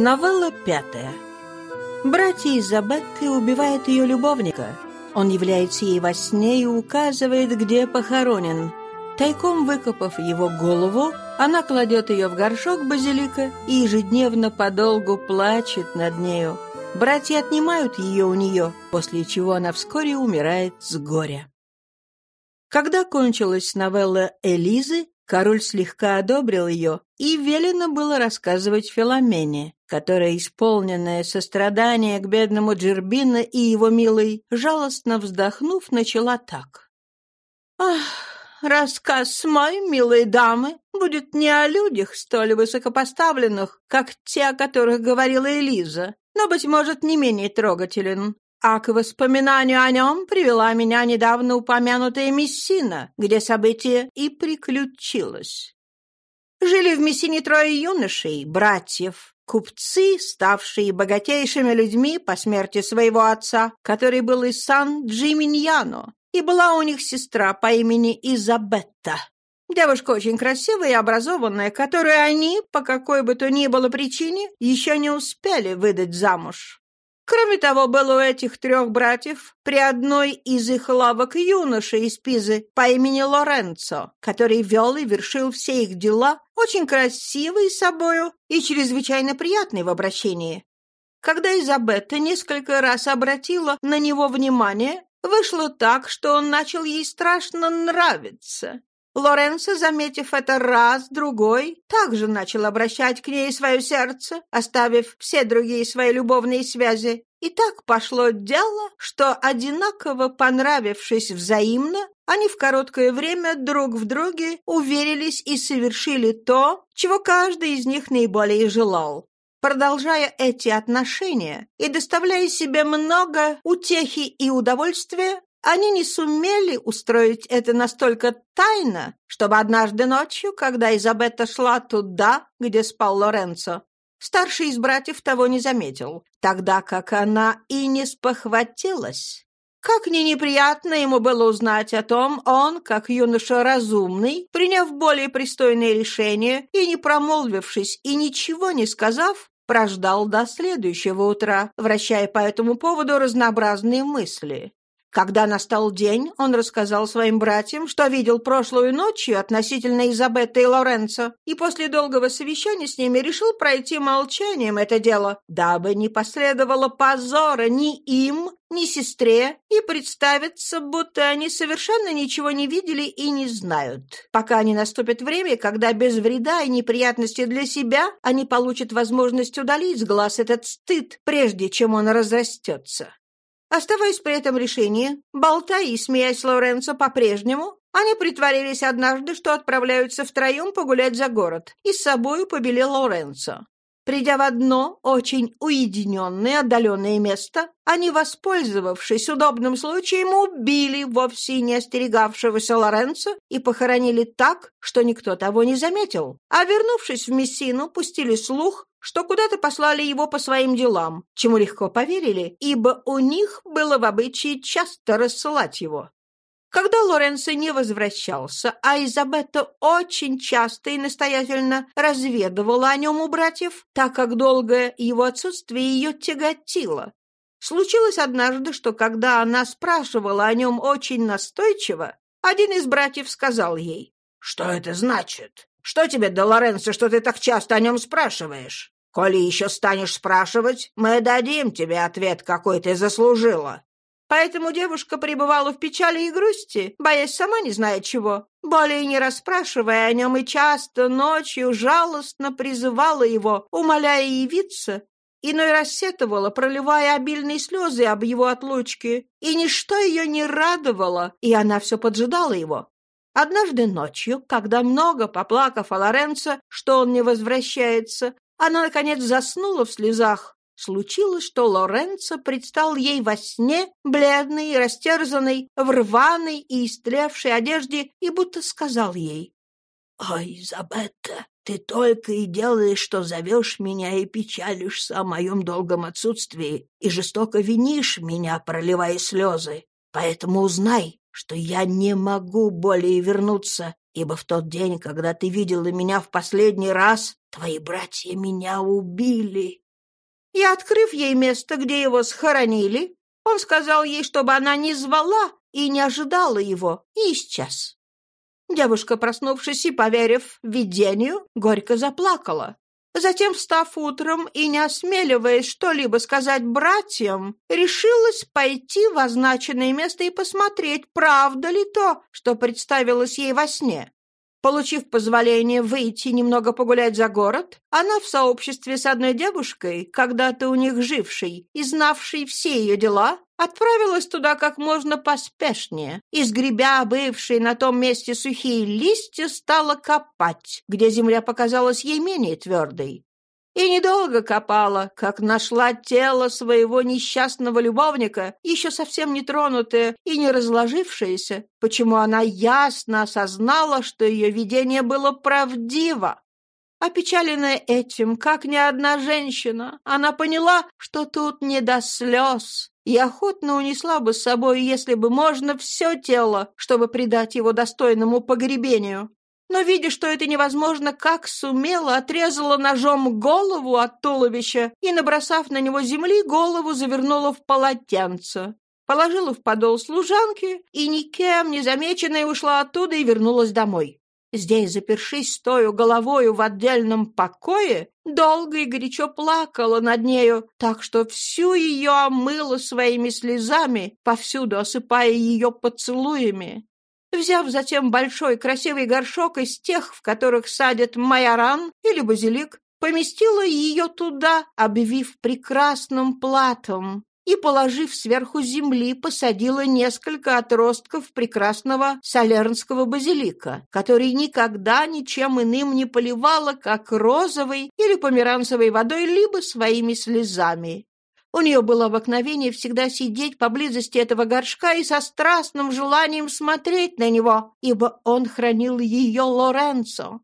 Новелла пятая. Братья Изабетты убивают ее любовника. Он является ей во сне и указывает, где похоронен. Тайком выкопав его голову, она кладет ее в горшок базилика и ежедневно подолгу плачет над нею. Братья отнимают ее у нее, после чего она вскоре умирает с горя. Когда кончилась новелла Элизы, король слегка одобрил ее, и велено было рассказывать Филомене, которая, исполненная сострадания к бедному Джербино и его милой, жалостно вздохнув, начала так. «Ах, рассказ мой, милые дамы, будет не о людях столь высокопоставленных, как те, о которых говорила Элиза, но, быть может, не менее трогателен. А к воспоминанию о нем привела меня недавно упомянутая Мессина, где событие и приключилось. Жили в Мессине трое юношей, братьев, купцы, ставшие богатейшими людьми по смерти своего отца, который был из Сан-Джиминьяно, и была у них сестра по имени Изабетта. Девушка очень красивая и образованная, которую они, по какой бы то ни было причине, еще не успели выдать замуж. Кроме того, был у этих трех братьев при одной из их лавок юноша из Пизы по имени Лоренцо, который вел и вершил все их дела, очень красивый собою и чрезвычайно приятный в обращении. Когда Изабетта несколько раз обратила на него внимание, вышло так, что он начал ей страшно нравиться. Лоренцо, заметив это раз, другой, также начал обращать к ней свое сердце, оставив все другие свои любовные связи. И так пошло дело, что, одинаково понравившись взаимно, они в короткое время друг в друге уверились и совершили то, чего каждый из них наиболее желал. Продолжая эти отношения и доставляя себе много утехи и удовольствия, они не сумели устроить это настолько тайно, чтобы однажды ночью, когда Изабетта шла туда, где спал Лоренцо, старший из братьев того не заметил, тогда как она и не спохватилась. Как ни неприятно ему было узнать о том, он, как юноша разумный, приняв более пристойное решение и не промолвившись и ничего не сказав, прождал до следующего утра, вращая по этому поводу разнообразные мысли. Когда настал день, он рассказал своим братьям, что видел прошлую ночью относительно Изабетты и Лоренцо, и после долгого совещания с ними решил пройти молчанием это дело, дабы не последовало позора ни им, ни сестре, и представиться, будто они совершенно ничего не видели и не знают, пока не наступит время, когда без вреда и неприятности для себя они получат возможность удалить с глаз этот стыд, прежде чем он разрастется. Оставаясь при этом решении, болтая и смеясь Лоренцо по-прежнему, они притворились однажды, что отправляются втроем погулять за город, и с собою побели Лоренцо. Придя в одно очень уединенное, отдаленное место, они, воспользовавшись удобным случаем, убили вовсе не остерегавшегося Лоренцо и похоронили так, что никто того не заметил. А вернувшись в Мессину, пустили слух, что куда-то послали его по своим делам, чему легко поверили, ибо у них было в обычае часто рассылать его. Когда Лоренцо не возвращался, а Изабетта очень часто и настоятельно разведывала о нем у братьев, так как долгое его отсутствие ее тяготило. Случилось однажды, что когда она спрашивала о нем очень настойчиво, один из братьев сказал ей, «Что это значит? Что тебе до Лоренцо, что ты так часто о нем спрашиваешь? Коли еще станешь спрашивать, мы дадим тебе ответ, какой ты заслужила». Поэтому девушка пребывала в печали и грусти, боясь сама не знает чего. Более не расспрашивая о нем и часто ночью жалостно призывала его, умоляя явиться, иной рассетовала, проливая обильные слезы об его отлучке, и ничто ее не радовало, и она все поджидала его. Однажды ночью, когда много поплакав о Лоренцо, что он не возвращается, она, наконец, заснула в слезах. Случилось, что Лоренцо предстал ей во сне, бледный, растерзанный, в рваной и истлевшей одежде, и будто сказал ей, «Ой, Изабетта, ты только и делаешь, что зовешь меня и печалишься о моем долгом отсутствии, и жестоко винишь меня, проливая слезы. Поэтому узнай, что я не могу более вернуться, ибо в тот день, когда ты видела меня в последний раз, твои братья меня убили. И, открыв ей место, где его схоронили, он сказал ей, чтобы она не звала и не ожидала его, и исчез. Девушка, проснувшись и поверив видению, горько заплакала. Затем, встав утром и не осмеливаясь что-либо сказать братьям, решилась пойти в означенное место и посмотреть, правда ли то, что представилось ей во сне. Получив позволение выйти немного погулять за город, она в сообществе с одной девушкой, когда-то у них жившей и знавшей все ее дела, отправилась туда как можно поспешнее и, сгребя бывшие на том месте сухие листья, стала копать, где земля показалась ей менее твердой. И недолго копала, как нашла тело своего несчастного любовника, еще совсем не тронутое и не разложившееся, почему она ясно осознала, что ее видение было правдиво. Опечаленная этим, как ни одна женщина, она поняла, что тут не до слез, и охотно унесла бы с собой, если бы можно, все тело, чтобы придать его достойному погребению но, видя, что это невозможно, как сумела, отрезала ножом голову от туловища и, набросав на него земли, голову завернула в полотенце. Положила в подол служанки и, никем не замеченная, ушла оттуда и вернулась домой. Здесь, запершись стою головою в отдельном покое, долго и горячо плакала над нею, так что всю ее омыла своими слезами, повсюду осыпая ее поцелуями. Взяв затем большой красивый горшок из тех, в которых садят майоран или базилик, поместила ее туда, обвив прекрасным платом, и, положив сверху земли, посадила несколько отростков прекрасного солернского базилика, который никогда ничем иным не поливала, как розовой или померанцевой водой, либо своими слезами. У нее было обыкновение всегда сидеть поблизости этого горшка и со страстным желанием смотреть на него, ибо он хранил ее Лоренцо.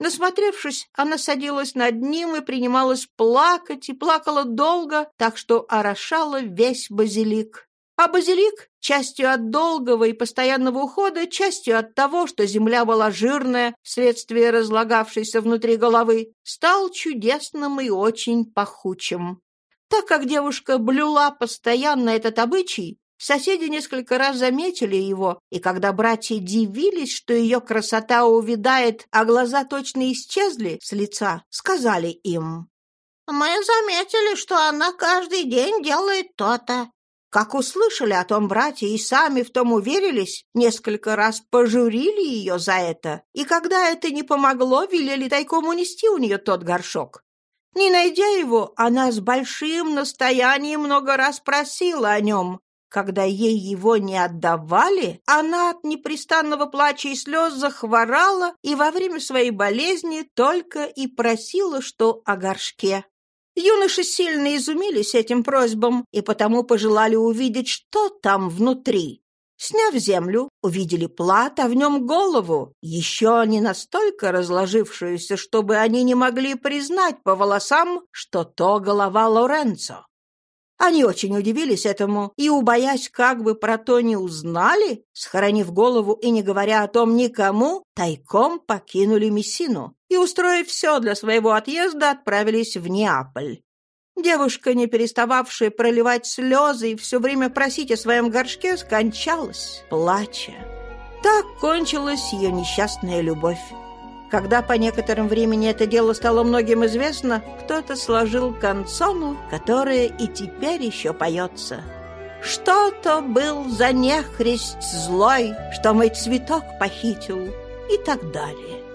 Насмотревшись, она садилась над ним и принималась плакать, и плакала долго, так что орошала весь базилик. А базилик, частью от долгого и постоянного ухода, частью от того, что земля была жирная вследствие разлагавшейся внутри головы, стал чудесным и очень пахучим. Так как девушка блюла постоянно этот обычай, соседи несколько раз заметили его, и когда братья дивились, что ее красота увядает, а глаза точно исчезли с лица, сказали им. «Мы заметили, что она каждый день делает то-то». Как услышали о том братья и сами в том уверились, несколько раз пожурили ее за это, и когда это не помогло, велели тайком унести у нее тот горшок. Не найдя его, она с большим настоянием много раз просила о нем. Когда ей его не отдавали, она от непрестанного плача и слез захворала и во время своей болезни только и просила, что о горшке. Юноши сильно изумились этим просьбам и потому пожелали увидеть, что там внутри. Сняв землю, увидели плат, а в нем голову, еще не настолько разложившуюся, чтобы они не могли признать по волосам, что то голова Лоренцо. Они очень удивились этому и, убоясь, как бы про то не узнали, схоронив голову и не говоря о том никому, тайком покинули Мессину и, устроив все для своего отъезда, отправились в Неаполь. Девушка, не перестававшая проливать слезы и все время просить о своем горшке, скончалась, плача. Так кончилась ее несчастная любовь. Когда по некоторым времени это дело стало многим известно, кто-то сложил канцону, которая и теперь еще поется. «Что-то был за нехрист злой, что мой цветок похитил» и так далее.